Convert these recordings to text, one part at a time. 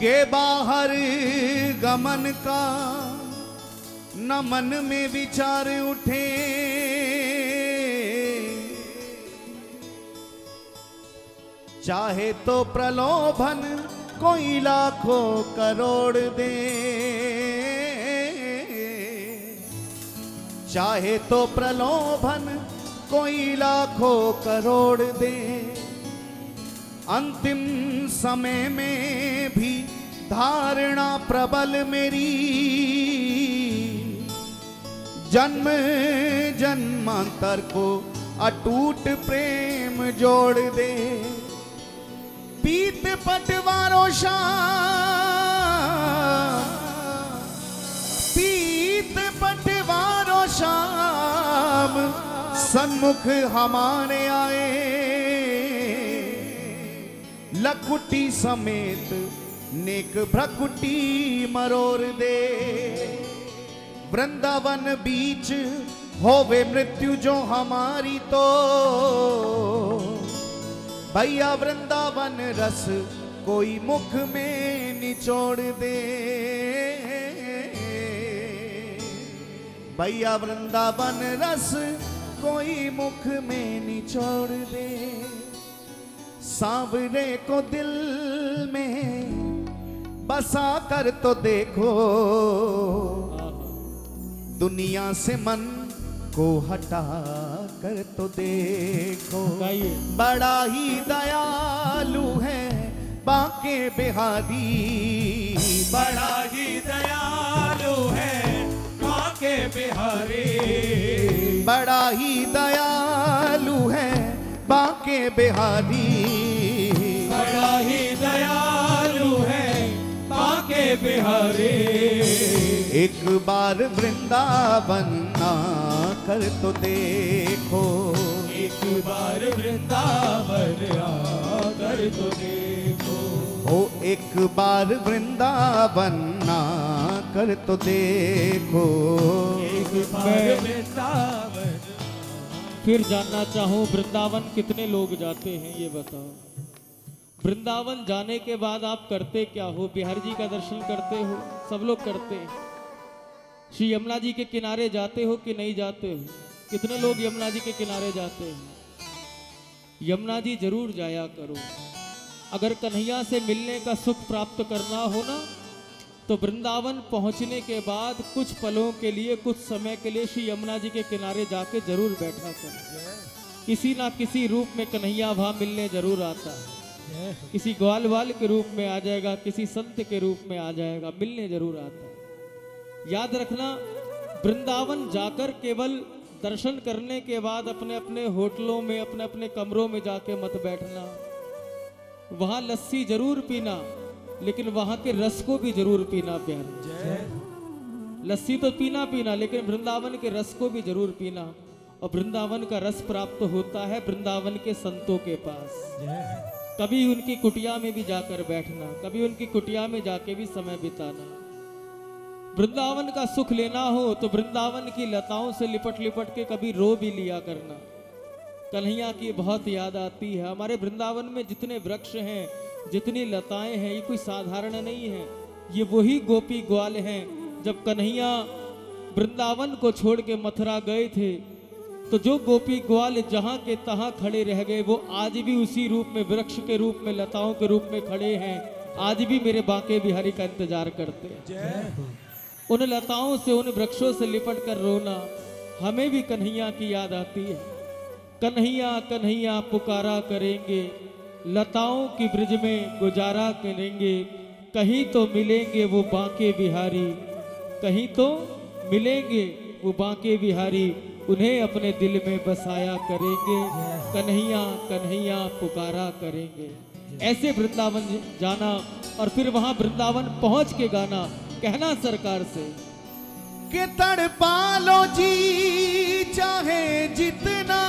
के बाहर गमन का न मन में विचार उठे। चाहे तो प्रलोभन कोई लाखों करोड़ दे। चाहे तो प्रलोभन कोई लाखों करोड़ दे। अंतिम समय में भी धारणा प्रबल मेरी। जन्म जन्मांतर को अटूट प्रेम जोड़ दे। पीत पटवारों शाम, पीत पटवारों शाम, सन्मुख हमारे आए। लकुटी समेत नेक भ्रकुटी मरोर दे। वृंदावन बीच होवे मृत्यु जो हमारी तो। भैया वृंदावन रस कोई मुख में निचोड़ दे। भैया वृंदावन रस कोई मुख में निचोड़ दे। सांवरे को दिल में बसा कर तो देखो। दुनिया से मन को हटा कर तो देखो। बड़ा ही दयालु है बाके बिहारी। बड़ा ही दयालु है बाके बिहारी। बड़ा ही दयालु है बाके बिहारी। बिहारी। एक बार वृंदावन ना कर तो देखो। एक बार वृंदावन कर तो देखो। ओ एक बार वृंदावन ना कर तो देखो। एक बार वृंदावन। फिर जानना चाहूँ वृंदावन कितने लोग जाते हैं ये बताओ। वृंदावन जाने के बाद आप करते क्या हो? बिहार जी का दर्शन करते हो? सब लोग करते हैं। श्री यमुना जी के किनारे जाते हो कि नहीं जाते हो? कितने लोग यमुना जी के किनारे जाते हैं? यमुना जी ज़रूर जाया करो। अगर कन्हैया से मिलने का सुख प्राप्त करना हो ना तो वृंदावन पहुँचने के बाद कुछ पलों के लिए, कुछ समय के लिए श्री यमुना जी के किनारे जाके ज़रूर बैठा करो। किसी ना किसी रूप में कन्हैया वहाँ मिलने ज़रूर आता है। किसी ग्वाल वाल के रूप में आ जाएगा किसी संत के रूप में आ जाएगा मिलने ज़रूर आता है। याद रखना वृंदावन जाकर केवल दर्शन करने के बाद अपने अपने होटलों में अपने अपने कमरों में जाके मत बैठना। वहाँ लस्सी ज़रूर पीना लेकिन वहाँ के रस को भी ज़रूर पीना प्यार। लस्सी तो पीना पीना लेकिन वृंदावन के रस को भी ज़रूर पीना। और वृंदावन का रस प्राप्त होता है वृंदावन के संतों के पास। कभी उनकी कुटिया में भी जाकर बैठना, कभी उनकी कुटिया में जाके भी समय बिताना। वृंदावन का सुख लेना हो तो वृंदावन की लताओं से लिपट लिपट के कभी रो भी लिया करना। कन्हैया की बहुत याद आती है, हमारे वृंदावन में जितने वृक्ष हैं, जितनी लताएँ हैं, ये कोई साधारण नहीं है। ये वही गोपी ग्वाल हैं, जब कन्हैया वृंदावन को छोड़ के मथुरा गए थे तो जो गोपी ग्वाल जहाँ के तहां खड़े रह गए वो आज भी उसी रूप में वृक्ष के रूप में लताओं के रूप में खड़े हैं। आज भी मेरे बांके बिहारी का इंतज़ार करते हैं। उन लताओं से उन वृक्षों से लिपट कर रोना हमें भी कन्हैया की याद आती है। कन्हैया कन्हैया पुकारा करेंगे लताओं की ब्रिज में गुजारा करेंगे। कहीं तो मिलेंगे वो बांके बिहारी कहीं तो मिलेंगे वो बांके बिहारी। उन्हें अपने दिल में बसाया करेंगे। कन्हैया कन्हैया पुकारा करेंगे। ऐसे वृंदावन जाना और फिर वहाँ वृंदावन पहुँच के गाना कहना सरकार से। कि तड़पा लो जी चाहे जितना।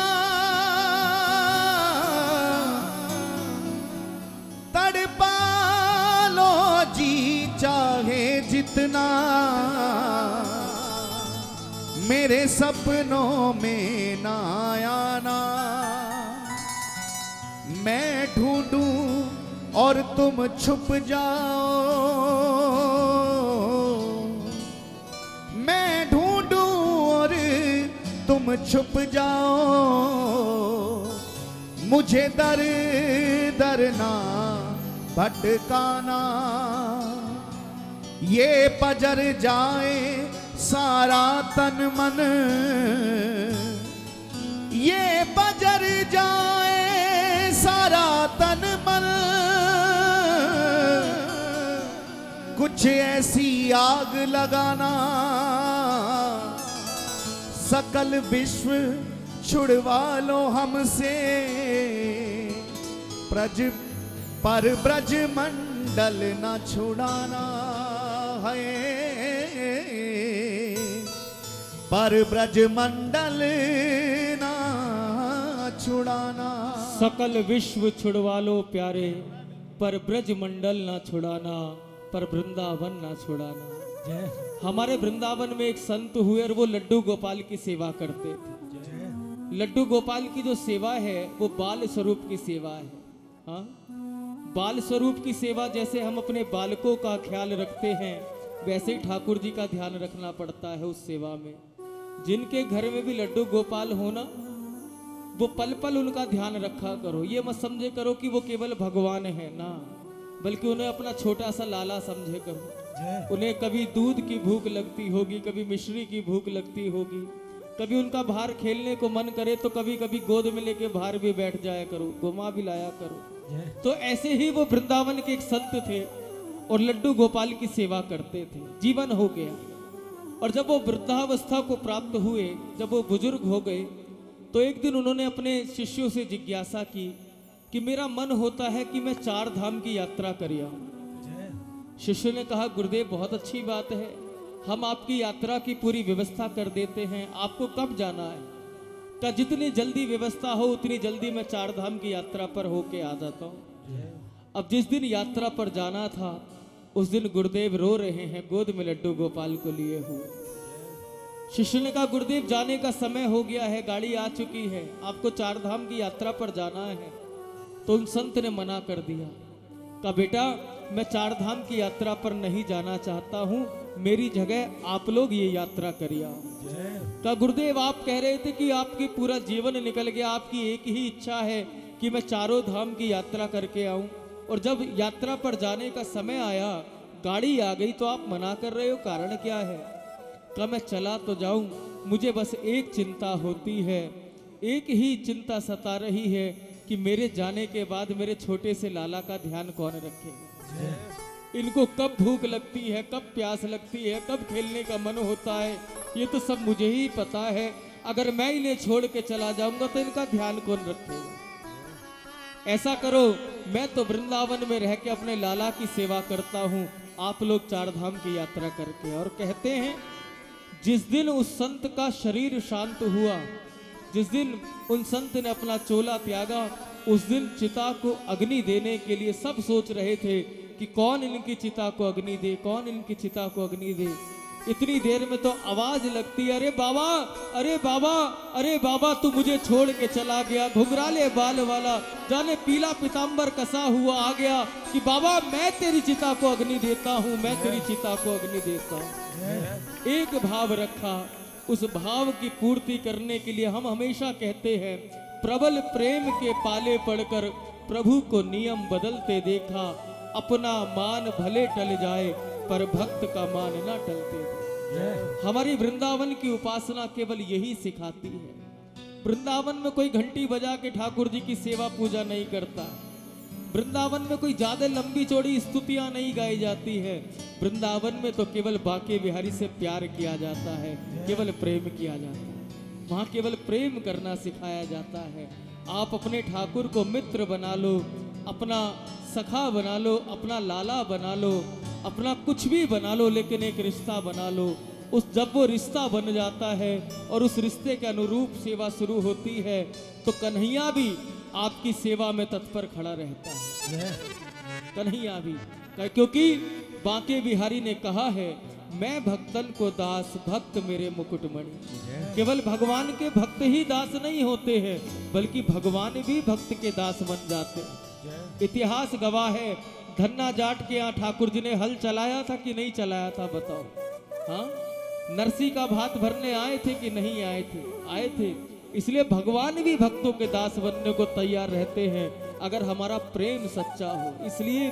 तड़पा लो जी चाहे जितना। मेरे सपनों में ना आना। मैं ढूंढूं और तुम छुप जाओ। मैं ढूंढूं और तुम छुप जाओ। मुझे दर दर ना भटकाना। ये पजर जाए सारा तन मन। ये बजर जाए सारा तन मन। कुछ ऐसी आग लगाना, सकल विश्व छुड़वा लो हमसे। प्रज पर ब्रज मंडल न छुड़ाना है। पर ब्रज मंडल ना छुड़ाना। सकल विश्व छुड़वा लो प्यारे पर ब्रज मंडल ना छुड़ाना पर वृंदावन ना छुड़ाना। हमारे वृंदावन में एक संत हुए और वो लड्डू गोपाल की सेवा करते थे। लड्डू गोपाल की जो सेवा है वो बाल स्वरूप की सेवा है। हाँ? बाल स्वरूप की सेवा जैसे हम अपने बालकों का ख्याल रखते हैं वैसे ही ठाकुर जी का ध्यान रखना पड़ता है उस सेवा में। जिनके घर में भी लड्डू गोपाल होना वो पल पल उनका ध्यान रखा करो। ये मत समझे करो कि वो केवल भगवान है ना बल्कि उन्हें अपना छोटा सा लाला समझे करो। उन्हें कभी दूध की भूख लगती होगी कभी मिश्री की भूख लगती होगी। कभी उनका बाहर खेलने को मन करे तो कभी कभी गोद में लेके बाहर भी बैठ जाया करो घुमा भी लाया करो। तो ऐसे ही वो वृंदावन के एक संत थे। और लड्डू गोपाल की सेवा करते थे। जीवन हो गया। और जब वो वृद्धावस्था को प्राप्त हुए, जब वो बुज़ुर्ग हो गए तो एक दिन उन्होंने अपने शिष्यों से जिज्ञासा की कि मेरा मन होता है कि मैं चार धाम की यात्रा कर शिष्य ने कहा, गुरुदेव, बहुत अच्छी बात है। हम आपकी यात्रा की पूरी व्यवस्था कर देते हैं। आपको कब जाना है? का जितनी जल्दी व्यवस्था हो, उतनी जल्दी मैं चार धाम की यात्रा पर होके आ जाता हूँ? अब जिस दिन यात्रा पर जाना था उस दिन गुरुदेव रो रहे हैं, गोद में लड्डू गोपाल को लिए हुए। शिष्य ने कहा, गुरुदेव, जाने का समय हो गया है, गाड़ी आ चुकी है, आपको चार धाम की यात्रा पर जाना है। तो उन संत ने मना कर दिया, कहा, बेटा, मैं चार धाम की यात्रा पर नहीं जाना चाहता हूँ, मेरी जगह आप लोग ये यात्रा करिए। का गुरुदेव, आप कह रहे थे कि आपकी पूरा जीवन निकल गया, आपकी एक ही इच्छा है कि मैं चारों धाम की यात्रा करके आऊँ। और जब यात्रा पर जाने का समय आया गाड़ी आ गई तो आप मना कर रहे हो कारण क्या है? का मैं चला तो जाऊँ मुझे बस एक चिंता होती है। एक ही चिंता सता रही है कि मेरे जाने के बाद मेरे छोटे से लाला का ध्यान कौन रखेगा इनको कब भूख लगती है कब प्यास लगती है कब खेलने का मन होता है ये तो सब मुझे ही पता है। अगर मैं इन्हें छोड़ के चला जाऊँगा तो इनका ध्यान कौन रखेगा? ऐसा करो मैं तो वृंदावन में रह के अपने लाला की सेवा करता हूँ। आप लोग चार धाम की यात्रा करके और कहते हैं, जिस दिन उस संत का शरीर शांत हुआ, जिस दिन उन संत ने अपना चोला त्यागा, उस दिन चिता को अग्नि देने के लिए सब सोच रहे थे कि कौन इनकी चिता को अग्नि दे, कौन इनकी चिता को अग्नि दे। इतनी देर में तो आवाज़ लगती अरे बाबा अरे बाबा अरे बाबा, तू मुझे छोड़ के चला गया। घुघराले बाल वाला, जाने पीला पिताम्बर कसा हुआ आ गया कि बाबा, मैं तेरी चिता को अग्नि देता हूँ, मैं तेरी चिता को अग्नि देता हूँ। एक भाव रखा। उस भाव की पूर्ति करने के लिए हम हमेशा कहते हैं, प्रबल प्रेम के पाले पड़कर प्रभु को नियम बदलते देखा, अपना मान भले टल जाए। पर भक्त का मान ना टलते दे। हमारी वृंदावन की उपासना केवल यही सिखाती है। वृंदावन में कोई घंटी बजा के ठाकुर जी की सेवा पूजा नहीं करता। वृंदावन में कोई ज़्यादा लंबी चौड़ी स्तुतियाँ नहीं गाई जाती है। वृंदावन में तो केवल बाके बिहारी से प्यार किया जाता है केवल प्रेम किया जाता है। वहाँ केवल प्रेम करना सिखाया जाता है। आप अपने ठाकुर को मित्र बना लो अपना सखा बना लो अपना लाला बना लो अपना कुछ भी बना लो, लेकिन एक रिश्ता बना लो। उस, जब वो रिश्ता बन जाता है और उस रिश्ते के अनुरूप सेवा शुरू होती है तो कन्हैया भी आपकी सेवा में तत्पर खड़ा रहता है। कन्हैया भी क्योंकि बांके बिहारी ने कहा है, मैं भक्तन को दास, भक्त मेरे मुकुटमणि। केवल भगवान के भक्त ही दास नहीं होते हैं, बल्कि भगवान भी भक्त के दास बन जाते हैं। इतिहास गवाह है धन्ना जाट के यहाँ ठाकुर जी ने हल चलाया था कि नहीं चलाया था बताओ? हाँ? नरसी का भात भरने आए थे कि नहीं आए थे? आए थे। इसलिए भगवान भी भक्तों के दास बनने को तैयार रहते हैं, अगर हमारा प्रेम सच्चा हो। इसलिए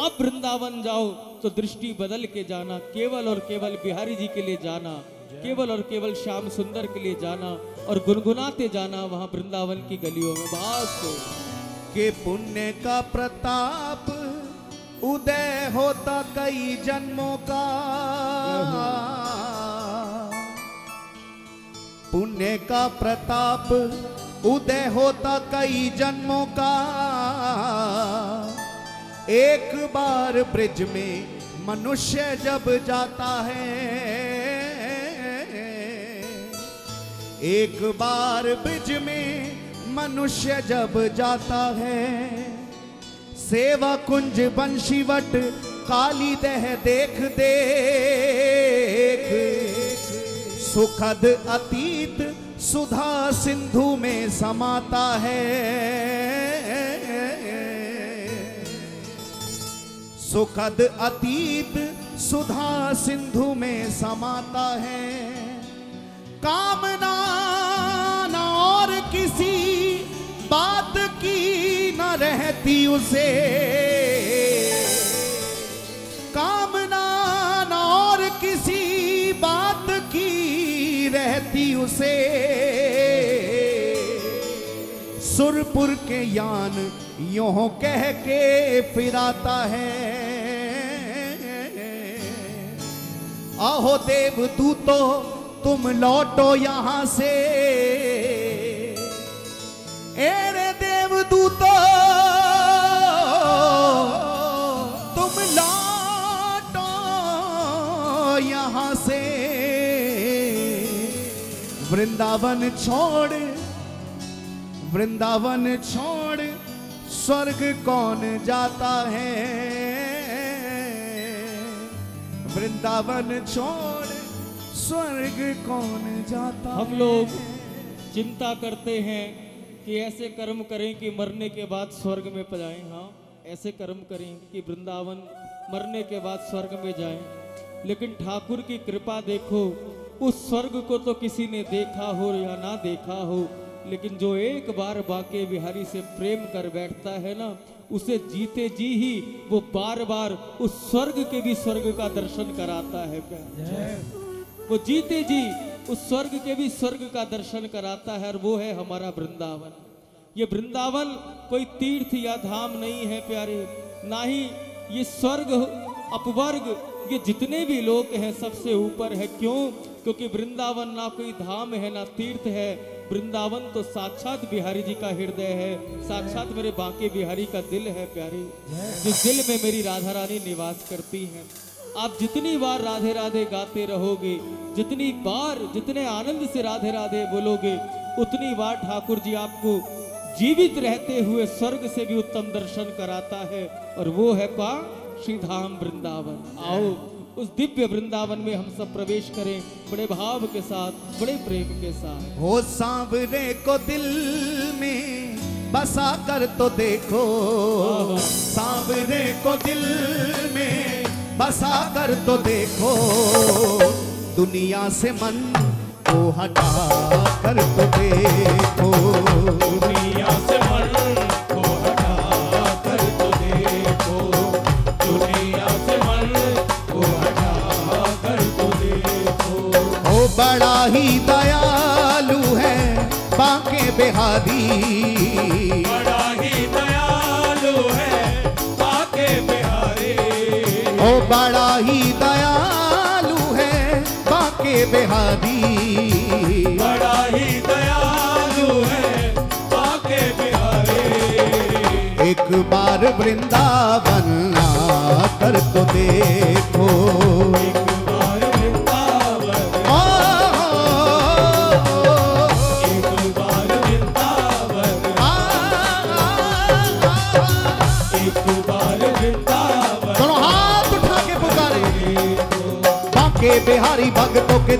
अब वृंदावन जाओ तो दृष्टि बदल के जाना, केवल और केवल बिहारी जी के लिए जाना, केवल और केवल श्याम सुंदर के लिए जाना, और गुनगुनाते जाना वहाँ वृंदावन की गलियों में। बस के पुण्य का प्रताप उदय होता कई जन्मों का। पुण्य का प्रताप उदय होता कई जन्मों का। एक बार ब्रिज में मनुष्य जब जाता है, एक बार ब्रिज में मनुष्य जब जाता है सेवा कुंज बंशीवट, काली दह देख देख। सुखद अतीत सुधा सिंधु में समाता है। सुखद अतीत सुधा सिंधु में समाता है। कामना रहती उसे। कामना न और किसी बात की रहती उसे। सुरपुर के यान यों कह के फिराता है। आहो देव तू तो तुम लौटो यहाँ से। एरे देव दूतो वृंदावन छोड़ वृंदावन छोड़ स्वर्ग कौन जाता है? वृंदावन छोड़ स्वर्ग कौन जाता हम लोग चिंता करते हैं कि ऐसे कर्म करें कि मरने के बाद स्वर्ग में जाएँ हाँ ऐसे कर्म करें कि वृंदावन मरने के बाद स्वर्ग में जाएँ। लेकिन ठाकुर की कृपा देखो उस स्वर्ग को तो किसी ने देखा हो या ना देखा हो लेकिन जो एक बार बाके बिहारी से प्रेम कर बैठता है ना उसे जीते जी ही वो बार बार उस स्वर्ग के भी स्वर्ग का दर्शन कराता है वो जीते जी उस स्वर्ग के भी स्वर्ग का दर्शन कराता है और वो है हमारा वृंदावन। ये वृंदावन कोई तीर्थ या धाम नहीं है प्यारे। ना ही ये स्वर्ग अपवर्ग ये जितने भी लोग हैं सबसे ऊपर है। क्यों? क्योंकि वृंदावन ना कोई धाम है, ना तीर्थ है। वृंदावन तो साक्षात बिहारी जी का हृदय है। साक्षात मेरे बांके बिहारी का दिल है, प्यारे। जिस दिल में मेरी राधा रानी निवास करती हैं। आप जितनी बार राधे राधे गाते रहोगे, जितनी बार, जितने आनंद से राधे राधे बोलोगे, उतनी बार ठाकुर जी आपको जीवित रहते हुए स्वर्ग से भी उत्तम दर्शन कराता है। और वो है का श्री धाम वृंदावन आओ। उस दिव्य वृंदावन में हम सब प्रवेश करें बड़े भाव के साथ बड़े प्रेम के साथ। हो सांवरे को दिल में बसा कर तो देखो। सांवरे को दिल में बसा कर तो देखो। दुनिया से मन को हटा कर तो देखो। बिहारी बड़ा ही दयालु है पाके बिहारी। ओ बड़ा ही दयालु है पाके बिहारी। बड़ा ही दयालु है बाके बिहारी। एक बार वृंदावन कर तो देखो। बिहारी भगतों के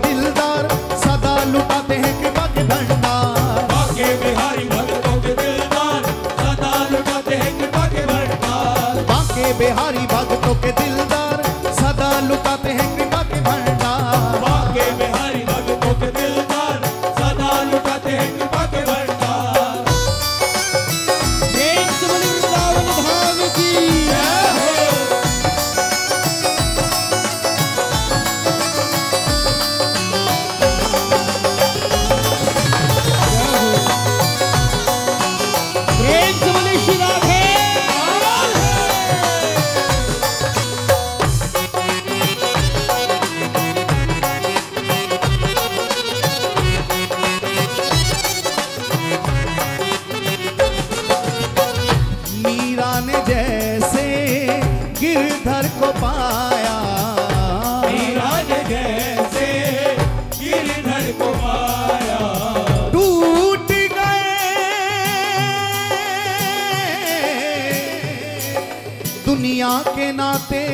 नाते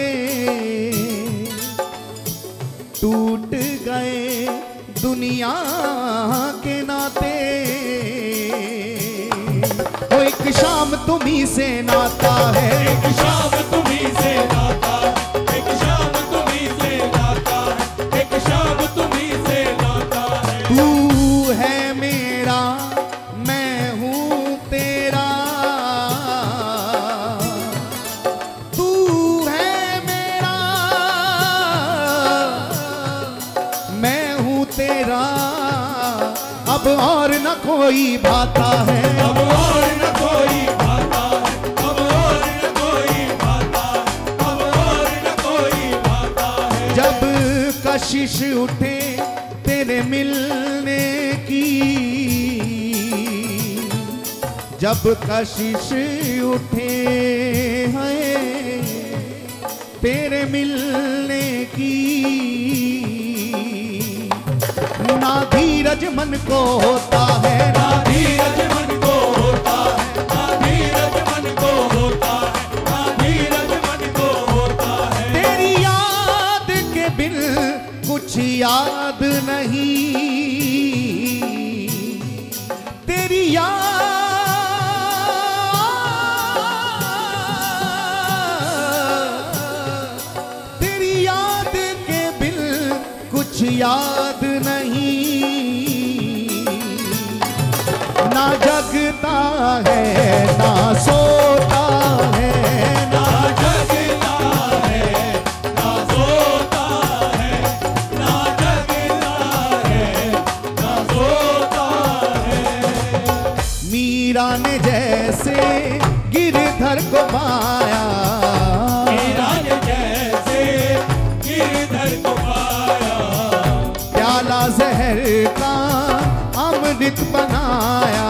टूट गए दुनिया के नाते। वो एक शाम तुम्हें से नाता है। एक शाम तुम्हें से नाता अब और न कोई भाता है। अब और न कोई भाता है। अब और न कोई भाता है। अब और न कोई भाता है। जब कशिश उठे तेरे मिलने की जब कशिश उठे हैं तेरे मिलने की ना धीरज मन को होता है। ना धीरज मन को होता है। ना धीरज मन को होता है। ना धीरज मन को होता है। तेरी याद के बिन कुछ याद नहीं। जहर का अमृत बनाया।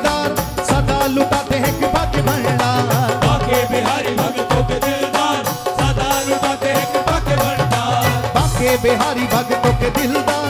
बाके भगतों के दिलदार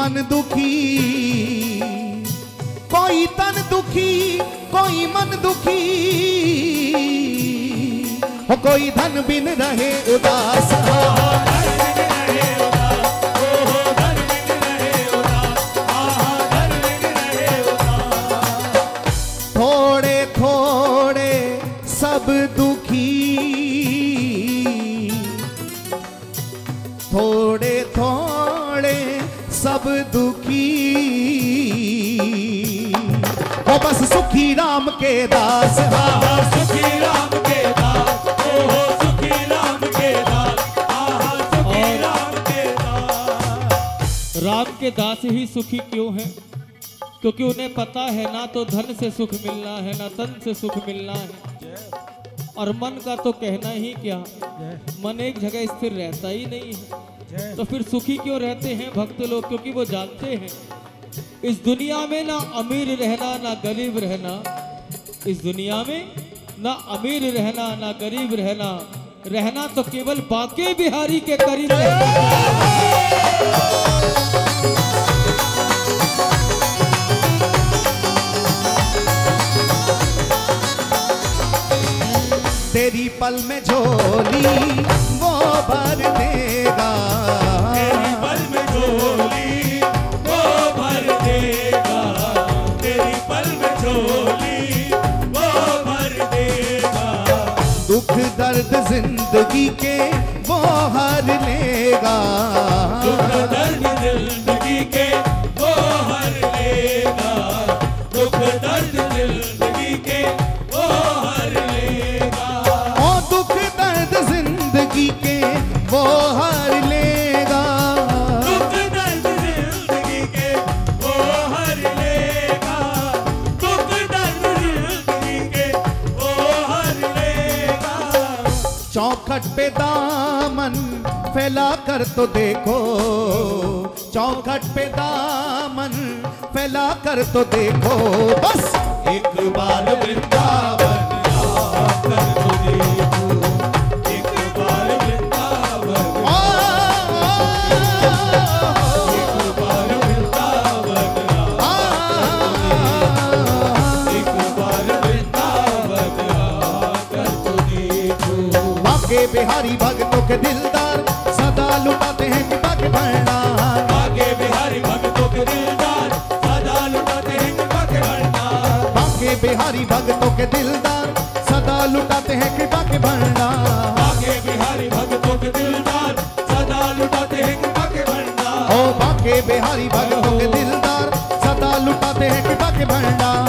मन दुखी कोई तन दुखी कोई मन दुखी। हो कोई धन बिन रहे उदास राम के दास। सुखी राम के दास। ओ हो सुखी राम के दास। आहा सुखी राम के दास। राम के दास ही सुखी क्यों हैं? क्योंकि उन्हें पता है ना तो धन से सुख मिलना है ना तन से सुख मिलना है। और मन का तो कहना ही क्या? मन एक जगह स्थिर रहता ही नहीं है। तो फिर सुखी क्यों रहते हैं भक्त लोग? क्योंकि वो जानते हैं इस दुनिया में ना अमीर रहना ना गरीब रहना इस दुनिया में ना अमीर रहना, ना गरीब रहना। रहना तो केवल बाके बिहारी के करीब तेरी पल में झोली वो भर देगा दर्द ज़िंदगी के वो हार लेगा फैला कर तो देखो। चौखट पे दामन फैला कर तो देखो। बस एक बार वृंदावन आकर तो देखो। एक बार वृंदावन एक बार वृंदावन एक बार वृंदावन आकर तो देखो। बाके बिहारी भक्तों के दिलदार बिहारी भक्तों के दिलदार सदा लुटाते हैं कृपा के भंडार। आगे बिहारी भक्तों के दिलदार सदा लुटाते हैं कृपा के भंडार। ओ बाके बिहारी भगतों के दिलदार सदा लुटाते हैं कृपा के भंडार।